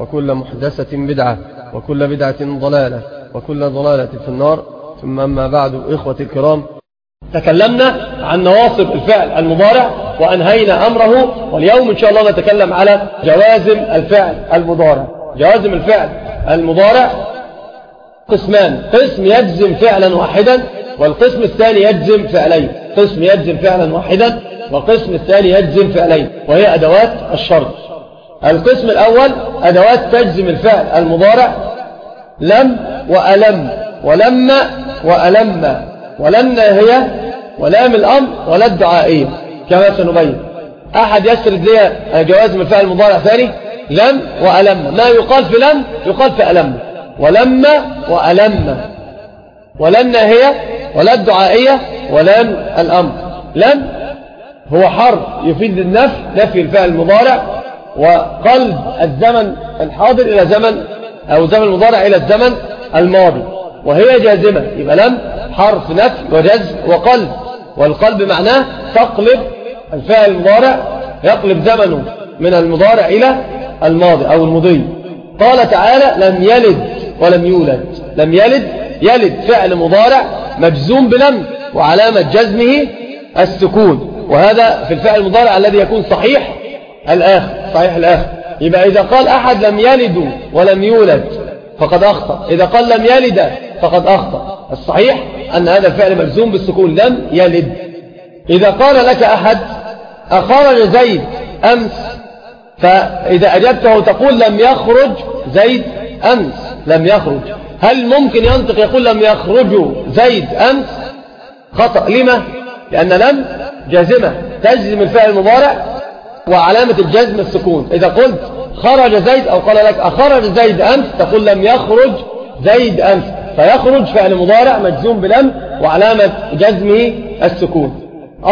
وكل محدثة بدعة وكل بدعة ضلالة وكل ضلالة في النار. ثم أما بعد إخوة الكرام تكلمنا عن نواصب الفعل المضارع وأنهينا أمره واليوم إن شاء الله نتكلم على جوازم الفعل المضارع. جوازم الفعل المضارع قسمان قسم يجزم فعلا واحدا والقسم الثاني يجزم فعلين. قسم يجزم فعلا واحدا والقسم الثاني يجزم فعلين وهي أدوات الشرط. القسم الأول أدوات تجزم الفعل المضارع. لم وألم ولما وألم ولن هي ولام الأمر ولا الدعائية كما سنبين. أحد يسرد لي جوازم الفعل المضارع ثاني لم وألم. ما يقال في لم؟ يقال في ألم. ولما وألم. ولن هي ولا الدعائية ولام الأمر لم هو حرف يفيد النفي نفي الفعل المضارع. وقلب الزمن الحاضر إلى زمن أو زمن المضارع إلى الزمن الماضي وهي جازمة. يبقى لم حرف نفي وجزم وقلب. والقلب معناه تقلب الفعل المضارع يقلب زمنه من المضارع إلى الماضي أو المضي. قال تعالى لم يلد ولم يولد. لم يلد يلد فعل مضارع مجزوم بلم وعلامة جزمه السكون. وهذا في الفعل المضارع الذي يكون صحيح الآخر صحيح الآخر. يبقى إذا قال أحد لم يلد ولم يولد فقد أخطأ. إذا قال لم يلد فقد أخطأ. الصحيح أن هذا الفعل مجزوم بالسكون لم يلد. إذا قال لك أحد أخرج زيد أمس فإذا أجبته تقول لم يخرج زيد أمس لم يخرج. هل ممكن ينطق يقول لم يخرج زيد أمس؟ خطأ. لما؟ لأن لم جازمة تجزم الفعل المضارع وعلامة الجزم السكون. إذا قلت خرج زيد أو قال لك أخرج زيد أمس تقول لم يخرج زيد أمس فيخرج فعل مضارع مجزوم بلم وعلامة جزمه السكون.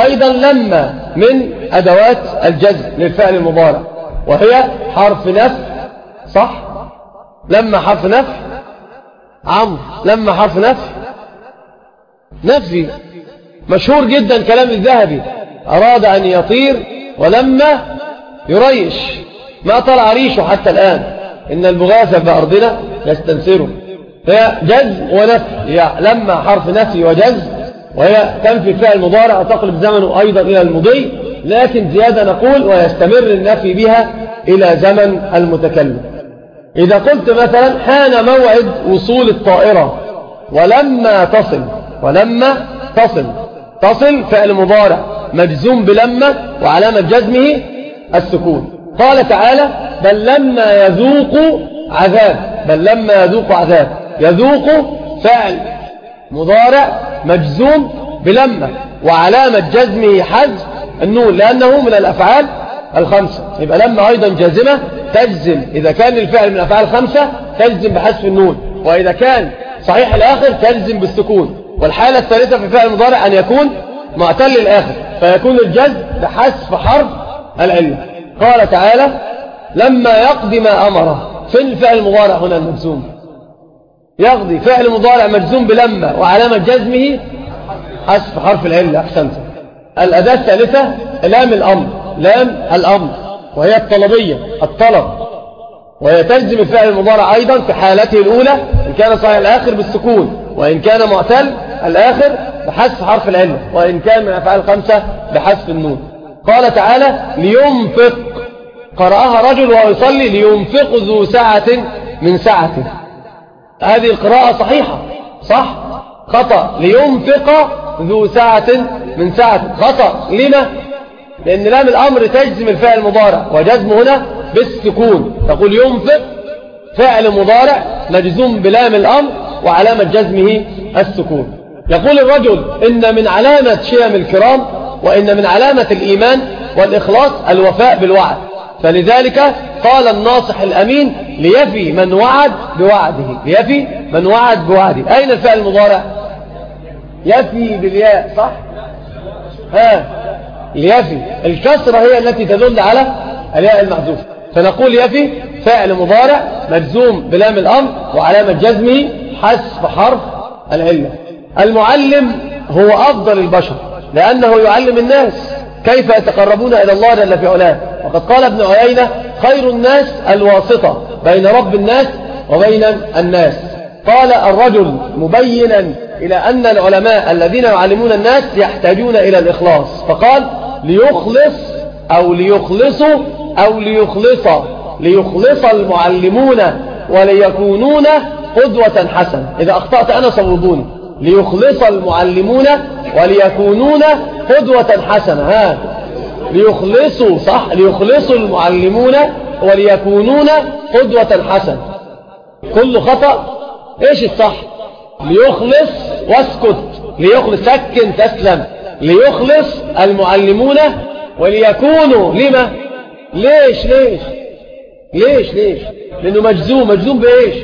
أيضا لما من أدوات الجزم للفعل المضارع وهي حرف نفي. صح؟ لما حرف نفي. عمرو لما حرف نفي. نفي. مشهور جدا كلام الذهبي. أراد أن يطير ولما يريش ما طلع ريشه حتى الآن. إن البغاثة بأرضنا يستنسره هي جزم ونفي. لما حرف نفي وجزم وهي تنفي فعل مضارع وتقلب زمنه أيضا إلى المضي. لكن زيادة نقول ويستمر النفي بها إلى زمن المتكلم. إذا قلت مثلا حان موعد وصول الطائرة ولما تصل ولما تصل تصل فعل مضارع. مجزوم بلما وعلامة جزمه السكون. قال تعالى بل لما يذوق عذاب بل لما يذوق عذاب. يذوق فعل مضارع مجزوم بلما وعلامة جزمه حذف النون لأنه من الأفعال الخمسة. يبقى لما أيضا جازمة تجزم. إذا كان الفعل من الأفعال الخمسة تجزم بحذف النون وإذا كان صحيح الآخر تجزم بالسكون. والحالة الثالثة في الفعل المضارع أن يكون معتل الآخر فيكون الجزم بحذف حرف العلة قال تعالى لما يقضي ما أمره فين الفعل المضارع هنا المجزوم؟ يقضي. فعل مضارع مجزوم بلما وعلامة جزمه حذف حرف العلة أحسنت الأداة الثالثة لام الأمر. لام الأمر. وهي الطلبية الطلب. وهي تجزم الفعل المضارع أيضا في حالته الأولى إن كان صحيح الآخر بالسكون وإن كان معتل الآخر بحذف حرف العلة وإن كان من أفعال خمسة بحذف النون. قال تعالى لينفق. قرأها رجل وهو يصلي لينفق ذو ساعة من ساعته هذه القراءة صحيحة صح؟ خطأ. لينفق ذو ساعة من ساعته خطأ. لما؟ لأن لام الأمر تجزم الفعل المضارع وجزم هنا بالسكون. تقول ينفق فعل مضارع مجزوم بلام الأمر وعلامة جزمه السكون. يقول الرجل إن من علامة شيم الكرام وإن من علامة الإيمان والإخلاص الوفاء بالوعد. فلذلك قال الناصح الأمين ليفي من وعد بوعده. ليفي من وعد بوعده. أين الفعل المضارع؟ يفي بالياء صح؟ ها. ليفي. الكسرة هي التي تدل على الياء المحذوف فنقول يفي فعل مضارع مجزوم بلام الأمر وعلامة جزمه حذف حرف العلة. المعلم هو أفضل البشر لأنه يعلم الناس كيف يتقربون إلى الله جل في علاه. وقد قال ابن عيينة خير الناس الواسطة بين رب الناس وبين الناس. قال الرجل مبينا إلى أن العلماء الذين يعلمون الناس يحتاجون إلى الإخلاص. فقال ليخلص أو ليخلصوا أو ليخلص ليخلص المعلمون وليكونون قدوة حسنة. إذا أخطأت أنا صوبوني ليخلص المعلمون وليكونون قدوة حسنة. ها. ليخلصوا صح؟ ليخلصوا المعلمون وليكونون قدوة حسنة. كل خطأ إيش الصح؟ ليخلص واسكت. ليخلص سكن تسلم. ليخلص المعلمون وليكونوا لما؟ ليش ليش؟ ليش ليش؟ لأنه مجزوم. مجزوم بإيش؟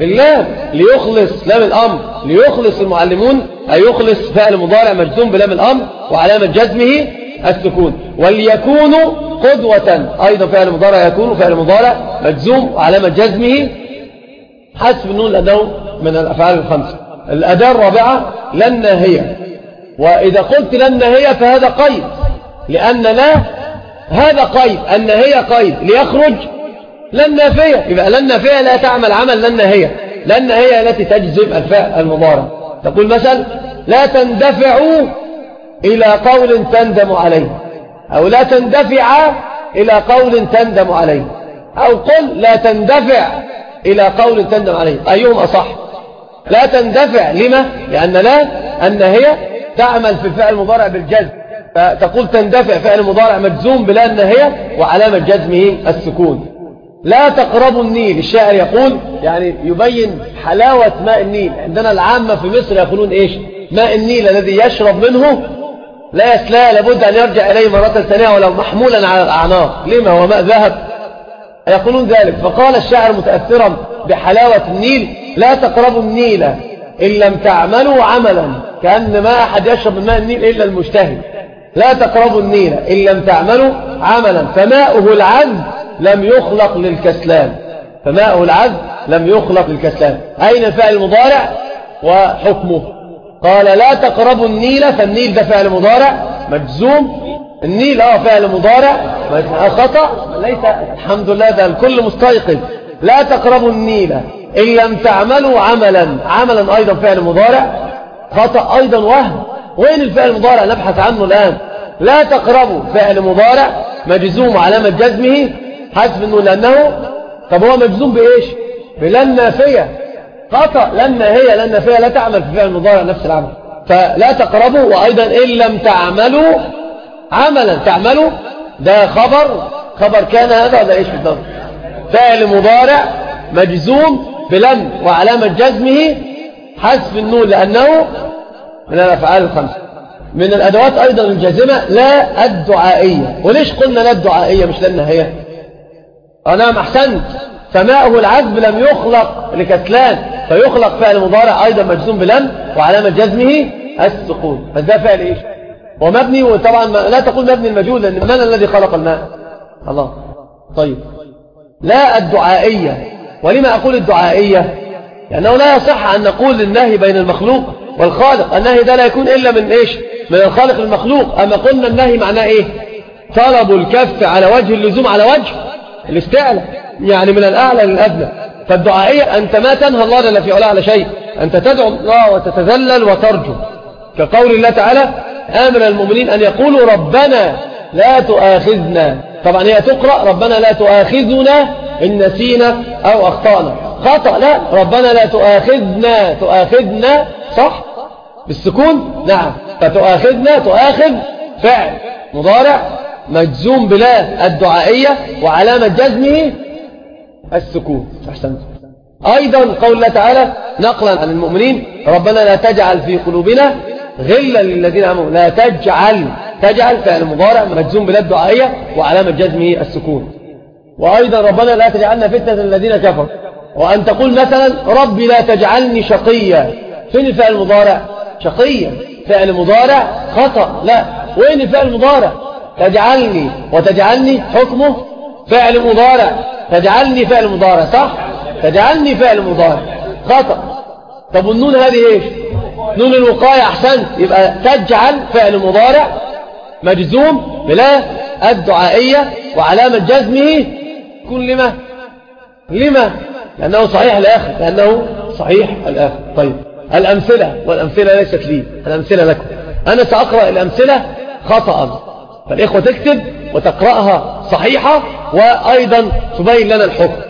باللام ليخلص لام الأمر ليخلص المعلمون أي يخلص فعل مضارع مجزوم بلام الأمر وعلامة جزمه السكون. وليكونوا قدوة أيضا فعل مضارع يكون فعل مضارع مجزوم وعلامة جزمه. حسب النون لأنه من الأفعال الخمسة. الأداة الرابعة لن ناهية وإذا قلت لن ناهية فهذا قيد لأن لا هذا قيد هي قيد ليخرج لن نافية. يبقى لن نافية لا تعمل عمل لن ناهية لن هي التي تجزم الفعل المضارع. تقول مثلا لا تندفعوا إلى قول تندم عليه. أو لا تندفع إلى قول تندم عليه. أو قل لا تندفع إلى قول تندم عليه. أيهم أصح لا تندفع. لما؟ لأن لا أن هي تعمل في الفعل المضارع بالجزم. فتقول تندفع فعل مضارع مجزوم بلا أن هي وعلامة جزمه السكون. لا تقربوا النيل. الشاعر يقول يعني يبين حلاوة ماء النيل. عندنا العامة في مصر يقولون إيش؟ ماء النيل الذي يشرب منه لا يسلا لابد أن يرجع إليه مرة ثانية ولو محمولا على الأعناق. لما؟ هو ماء ذهب. يقولون ذلك. فقال الشاعر متأثرا بحلاوة النيل لا تقربوا النيل إن لم تعملوا عملا كأن ما أحد يشرب من ماء النيل إلا المجتهد. لا تقربوا النيل إن لم تعملوا عملا فماؤه العذب لم يخلق للكسلان. فماؤه العذب لم يخلق للكسلان. أين الفعل المضارع؟ وحكمه. قال لا تقربوا النيل فالنيل ده فعل مضارع. مجزوم. النيل آه فعل مضارع. خطأ. ليس الحمد لله ده الكل مستيقظ. لا تقربوا النيل إن لم تعملوا عملا. عملا أيضا فعل مضارع. خطأ أيضا وهم. وين الفعل المضارع؟ نبحث عنه الآن. لا تقربوا فعل مضارع مجزوم علامة جزمه حسب أنه لأنه طب هو مجزوم بإيش؟ بلن نافية. خطأ لن هي لن نافية لا تعمل في فعل مضارع نفس العمل. فلا تقربوا وأيضا إن لم تعملوا عملا تعملوا. ده خبر خبر كان هذا ولا إيش بالضبط؟ فعل مضارع مجزوم بلن وعلامة جزمه حذف النون لأنه من الأفعال الخمسة. من الأدوات أيضا الجازمة لا الدعائية. وليش قلنا لا الدعائية مش لأنها هي؟ نعم أحسنت. فماءه العذب لم يخلق لكسلان. فيخلق فعل مضارع أيضا مجزوم بلن وعلامة جزمه السقوط بس ده فعل إيش؟ ومبني وطبعا لا تقول مبني المجهول لأن من الذي خلق الماء؟ الله. طيب. لا الدعائية. ولما أقول الدعائية؟ لأنه لا يصح أن نقول النهي بين المخلوق والخالق. النهي ده لا يكون إلا من إيش؟ من الخالق المخلوق أما قلنا النهي معناه إيه؟ طلب الكف على وجه اللزوم على وجه الاستعلاء يعني من الأعلى للأدنى. فالدعائية أنت ما تنهى الله جل في علاه على شيء. أنت تدعو الله وتتذلل وترجو. كقول الله تعالى آمن المؤمنين أن يقولوا ربنا لا تؤاخذنا. طبعا هي تقرأ ربنا لا تؤاخذنا إن نسينا أو أخطأنا. خطأ. لا ربنا لا تؤاخذنا تؤاخذنا صح؟ بالسكون؟ نعم. فتؤاخذنا تؤاخذ فعل. مضارع مجزوم بلا الدعائية وعلامة جزمه السكون. أحسنت. أيضا قول الله تعالى نقلا عن المؤمنين ربنا لا تجعل في قلوبنا غلا للذين آمنوا. لا تجعل تجعل فعل مضارع مجزوم بلا الدعائية وعلامة جزمه السكون. وأيضا ربنا لا تجعلنا فتنة الذين كفروا. وأن تقول مثلا ربي لا تجعلني شقيا. فين الفعل المضارع؟ شقيا. فعل مضارع خطأ. لا. وين الفعل المضارع؟ تجعلني. وتجعلني حكمه فعل مضارع. تجعلني فعل مضارع صح؟ تجعلني فعل مضارع. خطأ. طب والنون هذه إيش؟ نون الوقاية أحسنت. يبقى تجعل فعل مضارع مجزوم بلا الدعائية وعلامة جزمه. كن لما؟ لما؟ لأنه صحيح الآخر لأنه صحيح الآخر طيب الأمثلة والأمثلة ليست لي الأمثلة لكم. أنا سأقرأ الأمثلة خطأ فالإخوة تكتب وتقرأها صحيحة وأيضا تبين لنا الحكم.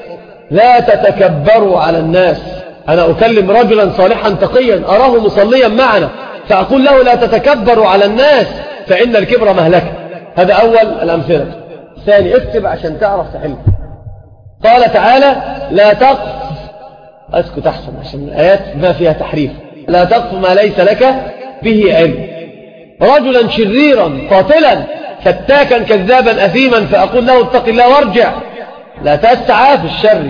لا تتكبروا على الناس. أنا أكلم رجلا صالحا تقيا أراه مصليا معنا فأقول له لا تتكبروا على الناس فإن الكبر مهلكة. هذا أول الأمثلة. ثاني اكتب عشان تعرف تحل. قال تعالى لا تقف أسكت أحسن عشان الآيات ما فيها تحريف. لا تقف ما ليس لك به علم. رجلا شريرا قاتلا فتاكا كذابا أثيما فأقول له اتق الله وارجع. لا تسعى في الشر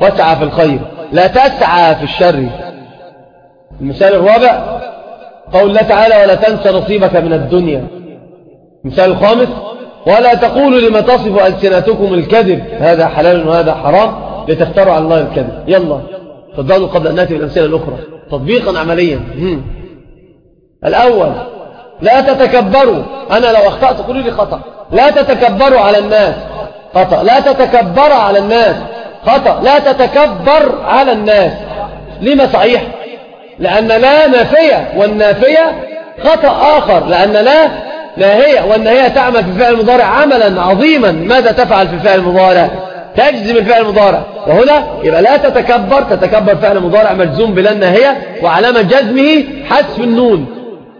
واسعى في الخير. لا تسعى في الشر. المثال الرابع قول الله تعالى ولا تنسى نصيبك من الدنيا. المثال الخامس ولا تقولوا لما تصف ألسنتكم الكذب هذا حلال وهذا حرام لتفتروا على الله الكذب. يلا تفضلوا قبل أن نأتي بالأمثلة الأخرى. تطبيقا عمليا. الأول لا تتكبروا. أنا لو أخطأت قولوا لي خطأ. لا تتكبروا على الناس. خطأ. لا تتكبر على الناس. خطأ. لا تتكبر على الناس. لما صحيح؟ لأن لا نافية والنافية خطأ آخر. لأن لا ناهية والنهية تعمل في الفعل المضارع عملا عظيما. ماذا تفعل في الفعل المضارع؟ تجزم الفعل المضارع. وهنا يبقى لا تتكبر تتكبر فعل مضارع مجزوم بلا الناهية وعلامة جزمه حذف النون.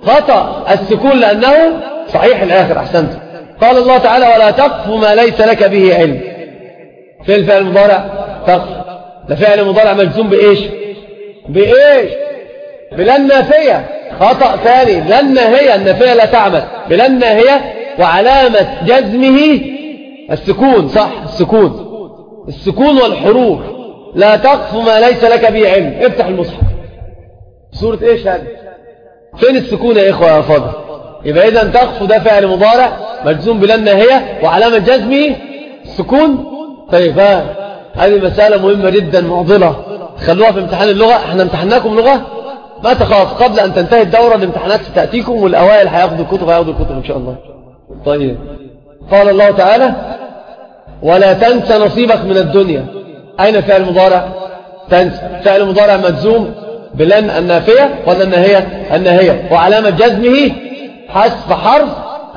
خطأ السكون لأنه صحيح الآخر أحسنت. قال الله تعالى ولا تقف ما ليس لك به علم. في الفعل المضارع تقف. ده فعل مضارع مجزوم بإيش؟ بإيش؟ بلا النافية خطأ ثاني لن هي النافية لا تعمل بلن هي وعلامة جزمه السكون صح؟ السكون. السكون والحروف. لا تقف ما ليس لك به علم. افتح المصحف. سورة إيش هذه؟ فين السكون يا إخوة يا فاضل؟ يبقى إذا تقف ده فعل مضارع مجزوم بلن هي وعلامة جزمه السكون. طيب هذه مسألة مهمة جدا معضلة. خلوها في امتحان اللغة. إحنا امتحناكم لغة؟ ما تخاف قبل أن تنتهي الدورة الامتحانات ستأتيكم والأوائل هياخدوا الكتب هياخدوا الكتب إن شاء الله. طيب. قال الله تعالى ولا تنسى نصيبك من الدنيا. أين فعل مضارع تنسى فعل مضارع مجزوم بلن النافية ولا النهية؟ النهية. وعلامة جزمه حذف حرف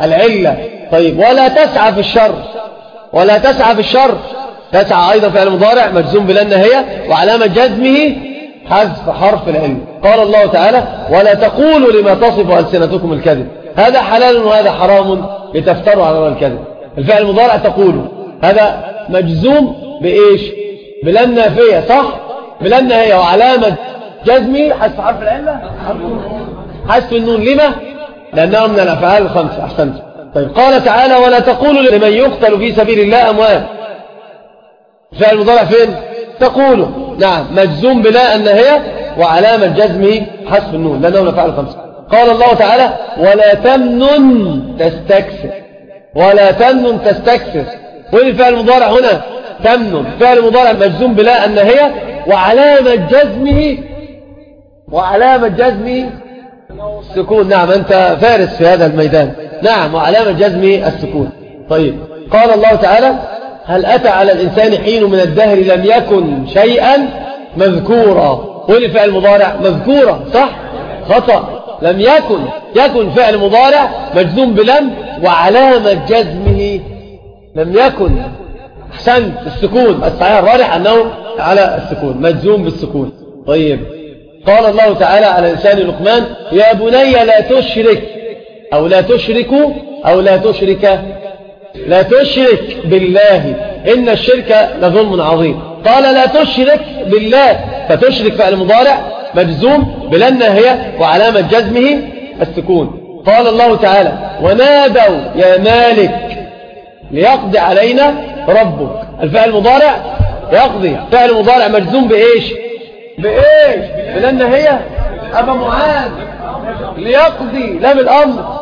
العلة. طيب. ولا تسعى في الشر. ولا تسعى في الشر. تسعى أيضا فعل مضارع مجزوم بلن النهية. وعلامة جزمه حذف حرف العلم. قال الله تعالى ولا تقولوا لما تصف ألسنتكم الكذب. هذا حلال وهذا حرام لتفتروا على الكذب. الفعل المضارع تقولوا هذا مجزوم بإيش؟ بلن نافية صح؟ بلن هي وعلامة جزمي حذف حرف العلة؟ حذف النون. لما؟ لأنه من الأفعال الخمسة. أحسنت. طيب. قال تعالى ولا تقولوا لمن يقتل في سبيل الله أموال الفعل المضارع فين؟ تقولوا نعم مجزوم بلا النهية وعلامة جزمه حذف النون لأنه نفعل خمسة. قال الله تعالى ولا تمنن تستكثر. ولا تمنن تستكثر. وين الفعل المضارع هنا؟ تمنن. فعل مضارع مجزوم بلا النهية وعلامة جزمه وعلامة جزمه السكون. نعم أنت فارس في هذا الميدان. نعم وعلامة جزمه السكون. طيب قال الله تعالى هل أتى على الإنسان حين من الدهر لم يكن شيئا؟ مذكورا. وين فعل مضارع مذكورا صح؟ خطأ. لم يكن. يكن فعل مضارع مجزوم بلم وعلامة جزمه. لم يكن. أحسنت. السكون. الصحيح الراجح أنه على السكون. مجزوم بالسكون. طيب. قال الله تعالى على لسان لقمان يا بني لا تشرك أو لا تشرك أو لا تشرك لا تشرك بالله إن الشرك لظلم عظيم. قال لا تشرك بالله فتشرك فعل مضارع مجزوم بلن هي وعلامة جزمه السكون. قال الله تعالى ونادوا يا مالك ليقضي علينا ربك. الفعل المضارع يقضي. فعل مضارع مجزوم بإيش؟ بإيش؟ بلن هي؟ أبا معاذ ليقضي. لام الأمر.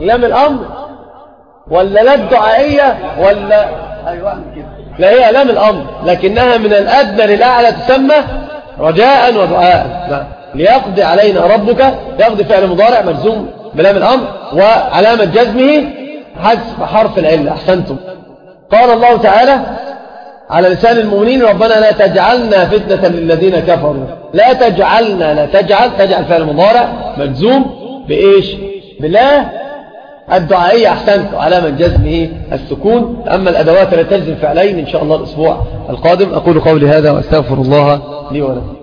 لام الأمر. ولا لا الدعائية ولا أيوة لا هي لام الأمر لكنها من الأدنى للأعلى تسمى رجاء ودعاء. لا. ليقضي علينا ربك يقضي فعل مضارع مجزوم بلام الأمر وعلامة جزمه حذف حرف العلة. أحسنتم. قال الله تعالى على لسان المؤمنين ربنا لا تجعلنا فتنة للذين كفروا. لا تجعلنا لا تجعل تجعل فعل مضارع مجزوم بإيش؟ بلا الدعائية أحسنت علامة جزمه السكون. أما الأدوات التي تجزم فعلين إن شاء الله الأسبوع القادم. أقول قولي هذا وأستغفر الله لي ولكم.